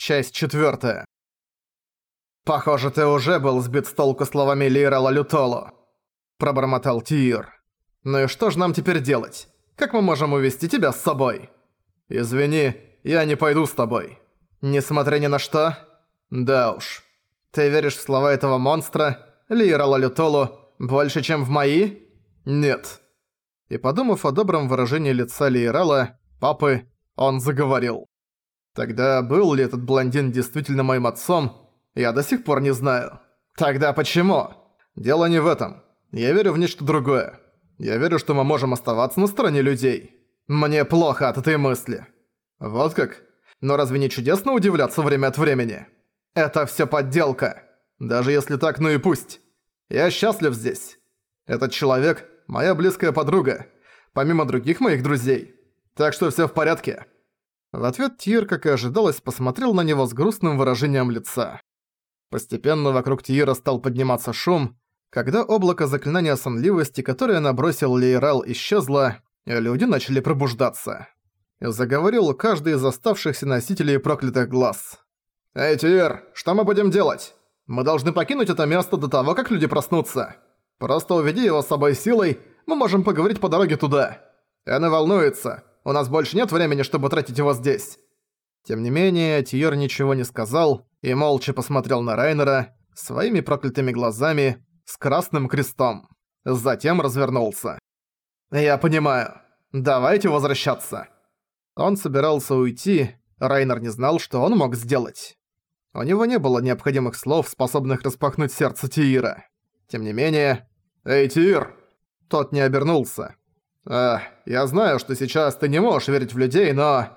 Часть четвертая. «Похоже, ты уже был сбит с толку словами Лира Лалютолу», – пробормотал Тиир. «Ну и что же нам теперь делать? Как мы можем увести тебя с собой?» «Извини, я не пойду с тобой». «Несмотря ни на что?» «Да уж. Ты веришь в слова этого монстра, Лира Лалютолу, больше, чем в мои?» «Нет». И подумав о добром выражении лица Лиерала, папы, он заговорил. Тогда был ли этот блондин действительно моим отцом, я до сих пор не знаю. Тогда почему? Дело не в этом. Я верю в нечто другое. Я верю, что мы можем оставаться на стороне людей. Мне плохо от этой мысли. Вот как? Но разве не чудесно удивляться время от времени? Это всё подделка. Даже если так, ну и пусть. Я счастлив здесь. Этот человек моя близкая подруга, помимо других моих друзей. Так что всё в порядке». В ответ Тир, как и ожидалось, посмотрел на него с грустным выражением лица. Постепенно вокруг Тира стал подниматься шум, когда облако заклинания сонливости, которое набросил Лейрал, исчезло, люди начали пробуждаться. Заговорил каждый из оставшихся носителей проклятых глаз. «Эй, Тир, что мы будем делать? Мы должны покинуть это место до того, как люди проснутся. Просто уведи его с собой силой, мы можем поговорить по дороге туда. Она волнуется. У нас больше нет времени, чтобы тратить его здесь». Тем не менее, Тьер ничего не сказал и молча посмотрел на Райнера своими проклятыми глазами с красным крестом. Затем развернулся. «Я понимаю. Давайте возвращаться». Он собирался уйти, Райнер не знал, что он мог сделать. У него не было необходимых слов, способных распахнуть сердце Тиира. Тем не менее, «Эй, Тир!» Тот не обернулся. «Эх, я знаю, что сейчас ты не можешь верить в людей, но...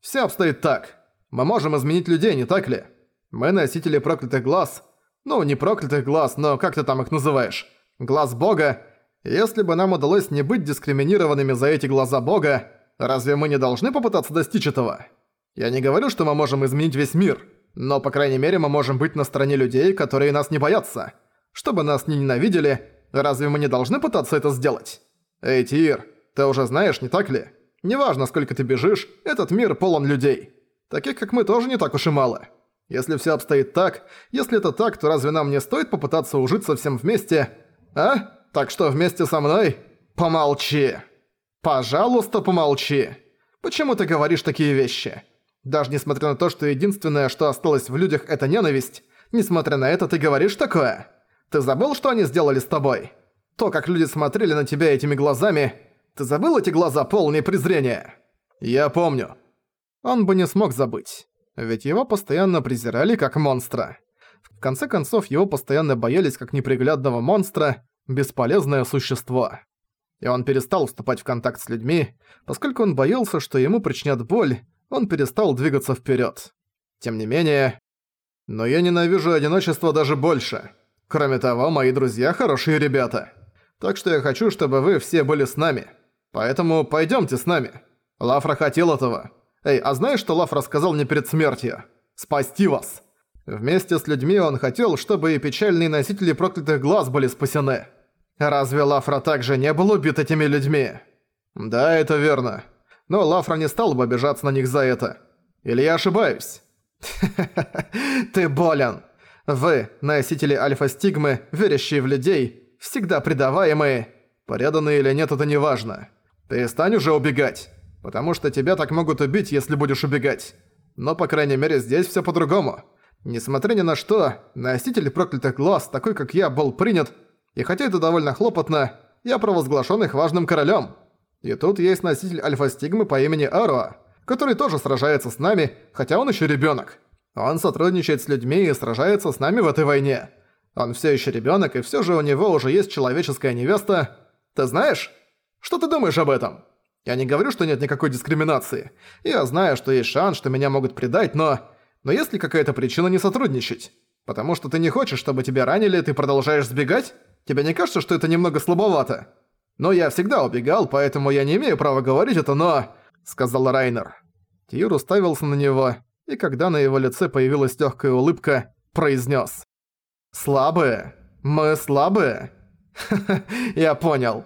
Всё обстоит так. Мы можем изменить людей, не так ли? Мы носители проклятых глаз. Ну, не проклятых глаз, но как ты там их называешь? Глаз Бога. Если бы нам удалось не быть дискриминированными за эти глаза Бога, разве мы не должны попытаться достичь этого? Я не говорю, что мы можем изменить весь мир, но, по крайней мере, мы можем быть на стороне людей, которые нас не боятся. Чтобы нас не ненавидели, Разве мы не должны пытаться это сделать? Эй, Тир, ты уже знаешь, не так ли? Неважно, сколько ты бежишь, этот мир полон людей. Таких, как мы, тоже не так уж и мало. Если все обстоит так, если это так, то разве нам не стоит попытаться ужиться всем вместе? А? Так что вместе со мной? Помолчи. Пожалуйста, помолчи. Почему ты говоришь такие вещи? Даже несмотря на то, что единственное, что осталось в людях, это ненависть, несмотря на это ты говоришь такое? Ты забыл, что они сделали с тобой? То, как люди смотрели на тебя этими глазами... Ты забыл эти глаза полные презрения? Я помню. Он бы не смог забыть. Ведь его постоянно презирали как монстра. В конце концов, его постоянно боялись как неприглядного монстра, бесполезное существо. И он перестал вступать в контакт с людьми, поскольку он боялся, что ему причинят боль, он перестал двигаться вперед. Тем не менее... Но я ненавижу одиночество даже больше. Кроме того, мои друзья хорошие ребята. Так что я хочу, чтобы вы все были с нами. Поэтому пойдёмте с нами. Лафра хотел этого. Эй, а знаешь, что Лафра сказал мне перед смертью? Спасти вас. Вместе с людьми он хотел, чтобы и печальные носители проклятых глаз были спасены. Разве Лафра также не был убит этими людьми? Да, это верно. Но Лафра не стал бы обижаться на них за это. Или я ошибаюсь? Ты болен. Вы, носители альфа-стигмы, верящие в людей, всегда предаваемые, преданные или нет, это не важно. Перестань уже убегать, потому что тебя так могут убить, если будешь убегать. Но, по крайней мере, здесь всё по-другому. Несмотря ни на что, носитель проклятых глаз, такой как я, был принят, и хотя это довольно хлопотно, я провозглашен их важным королем. И тут есть носитель альфа-стигмы по имени Аруа, который тоже сражается с нами, хотя он еще ребенок. Он сотрудничает с людьми и сражается с нами в этой войне. Он все еще ребенок, и все же у него уже есть человеческая невеста. Ты знаешь? Что ты думаешь об этом? Я не говорю, что нет никакой дискриминации. Я знаю, что есть шанс, что меня могут предать, но... Но есть ли какая-то причина не сотрудничать? Потому что ты не хочешь, чтобы тебя ранили, ты продолжаешь сбегать? Тебе не кажется, что это немного слабовато? Но я всегда убегал, поэтому я не имею права говорить это, но... Сказал Райнер. Тир уставился на него и когда на его лице появилась легкая улыбка, произнес: «Слабые? Мы слабые?» «Ха-ха, я понял.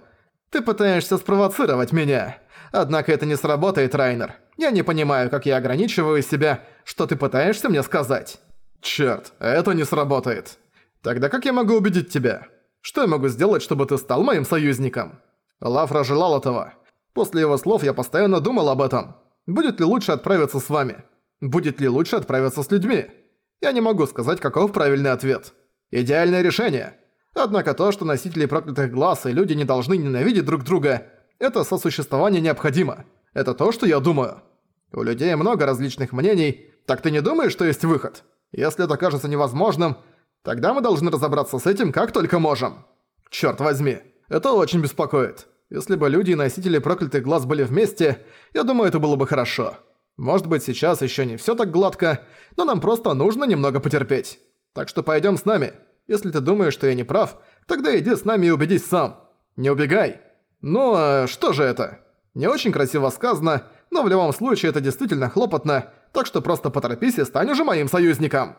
Ты пытаешься спровоцировать меня. Однако это не сработает, Райнер. Я не понимаю, как я ограничиваю себя, что ты пытаешься мне сказать. Чёрт, это не сработает. Тогда как я могу убедить тебя? Что я могу сделать, чтобы ты стал моим союзником? Лафра желал этого. После его слов я постоянно думал об этом. Будет ли лучше отправиться с вами? Будет ли лучше отправиться с людьми? Я не могу сказать, каков правильный ответ. Идеальное решение. Однако то, что носители проклятых глаз и люди не должны ненавидеть друг друга, это сосуществование необходимо. Это то, что я думаю. У людей много различных мнений, так ты не думаешь, что есть выход? Если это кажется невозможным, тогда мы должны разобраться с этим как только можем. Чёрт возьми, это очень беспокоит. Если бы люди и носители проклятых глаз были вместе, я думаю, это было бы хорошо. Может быть, сейчас ещё не всё так гладко, но нам просто нужно немного потерпеть. Так что пойдём с нами. Если ты думаешь, что я не прав, тогда иди с нами и убедись сам. Не убегай. Ну, а что же это? Не очень красиво сказано, но в любом случае это действительно хлопотно, так что просто поторопись и стань уже моим союзником!»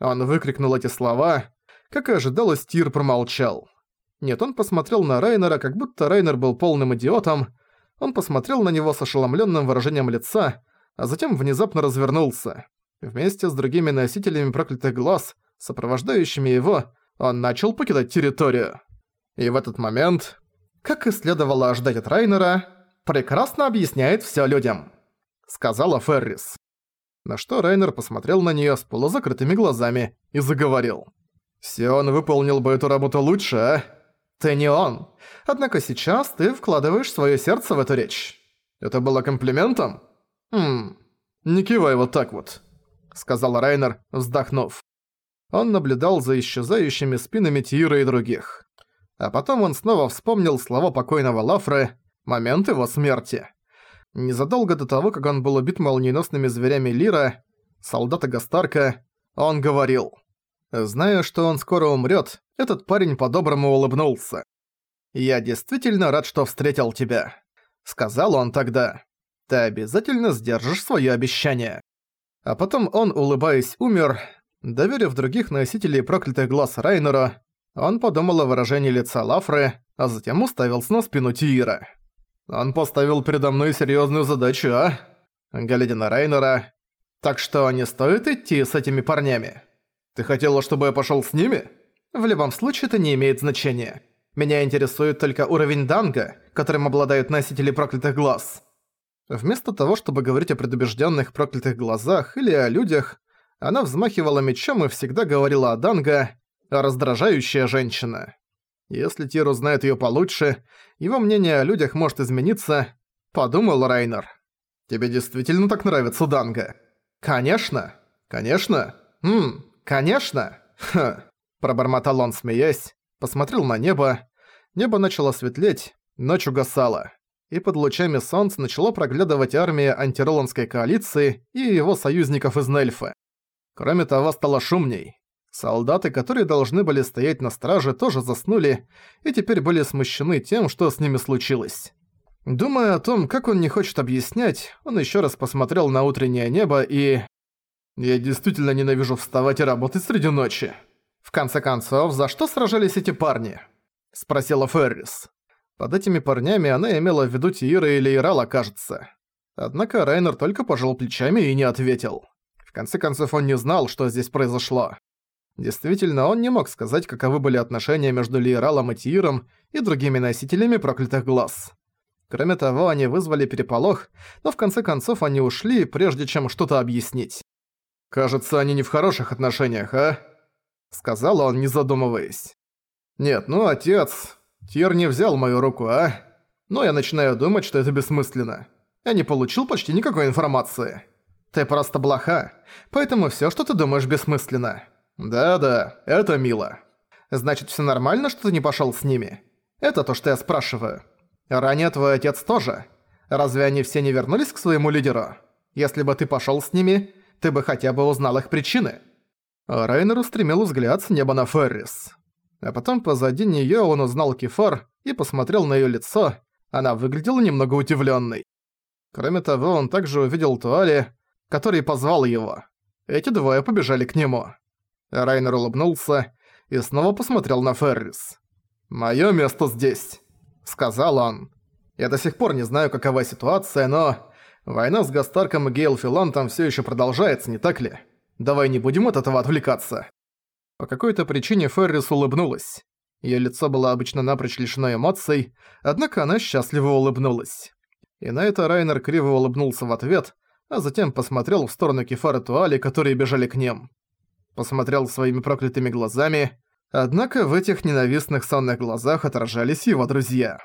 Он выкрикнул эти слова. Как и ожидалось, Тир промолчал. Нет, он посмотрел на Райнера, как будто Райнер был полным идиотом. Он посмотрел на него с ошеломленным выражением лица, а затем внезапно развернулся. Вместе с другими носителями проклятых глаз, сопровождающими его, он начал покидать территорию. И в этот момент, как и следовало ожидать от Райнера, прекрасно объясняет всё людям», — сказала Феррис. На что Райнер посмотрел на неё с полузакрытыми глазами и заговорил. «Сион выполнил бы эту работу лучше, а? Ты не он. Однако сейчас ты вкладываешь своё сердце в эту речь. Это было комплиментом? Хм, не кивай вот так вот», — сказал Райнер, вздохнув. Он наблюдал за исчезающими спинами Тира и других. А потом он снова вспомнил слова покойного Лафры момент его смерти. Незадолго до того, как он был убит молниеносными зверями Лира, солдата Гастарка, он говорил. Зная, что он скоро умрет, этот парень по-доброму улыбнулся. «Я действительно рад, что встретил тебя», — сказал он тогда. «Ты обязательно сдержишь свое обещание». А потом он, улыбаясь, умер, доверив других носителей проклятых глаз Райнера, он подумал о выражении лица Лафры, а затем уставился на спину Тиира. Он поставил передо мной серьезную задачу, а? Глядя на Райнера. Так что не стоит идти с этими парнями. Ты хотела, чтобы я пошел с ними? В любом случае это не имеет значения. Меня интересует только уровень данга, которым обладают носители проклятых глаз. Вместо того, чтобы говорить о предубежденных проклятых глазах или о людях, она взмахивала мечом и всегда говорила о данга, раздражающая женщина. Если Тир узнает её получше, его мнение о людях может измениться, подумал Райнер. Тебе действительно так нравится Данга? Конечно. Конечно. Хм, конечно. Ха. Пробормотал он, смеясь, посмотрел на небо. Небо начало светлеть, ночь угасала. И под лучами солнца начало проглядывать армия антироландской коалиции и его союзников из Нельфа. Кроме того, стало шумней. Солдаты, которые должны были стоять на страже, тоже заснули и теперь были смущены тем, что с ними случилось. Думая о том, как он не хочет объяснять, он еще раз посмотрел на утреннее небо и... «Я действительно ненавижу вставать и работать среди ночи». «В конце концов, за что сражались эти парни?» – спросила Феррис. Под этими парнями она имела в виду Тиира или Ирала, кажется. Однако Райнер только пожал плечами и не ответил. В конце концов, он не знал, что здесь произошло. Действительно, он не мог сказать, каковы были отношения между Лиералом и Тииром и другими носителями проклятых глаз. Кроме того, они вызвали переполох, но в конце концов они ушли, прежде чем что-то объяснить. «Кажется, они не в хороших отношениях, а?» Сказал он, не задумываясь. «Нет, ну отец... Тир не взял мою руку, а? Но я начинаю думать, что это бессмысленно. Я не получил почти никакой информации. Ты просто блоха, поэтому всё, что ты думаешь, бессмысленно. «Да-да, это мило. Значит, все нормально, что ты не пошел с ними? Это то, что я спрашиваю. Ранее твой отец тоже. Разве они все не вернулись к своему лидеру? Если бы ты пошел с ними, ты бы хотя бы узнал их причины». Райнер устремил взгляд с неба на Феррис. А потом позади нее он узнал Кефар и посмотрел на ее лицо. Она выглядела немного удивленной. Кроме того, он также увидел Туали, который позвал его. Эти двое побежали к нему. Райнер улыбнулся и снова посмотрел на Феррис. «Моё место здесь», — сказал он. Я до сих пор не знаю, какова ситуация, но... Война с Гастарком и Гейлфилантом все еще продолжается, не так ли? Давай не будем от этого отвлекаться». По какой-то причине Феррис улыбнулась. Её лицо было обычно напрочь лишено эмоций, однако она счастливо улыбнулась. И на это Райнер криво улыбнулся в ответ, а затем посмотрел в сторону Кефара Туали, которые бежали к ним. Посмотрел своими проклятыми глазами, однако в этих ненавистных сонных глазах отражались его друзья.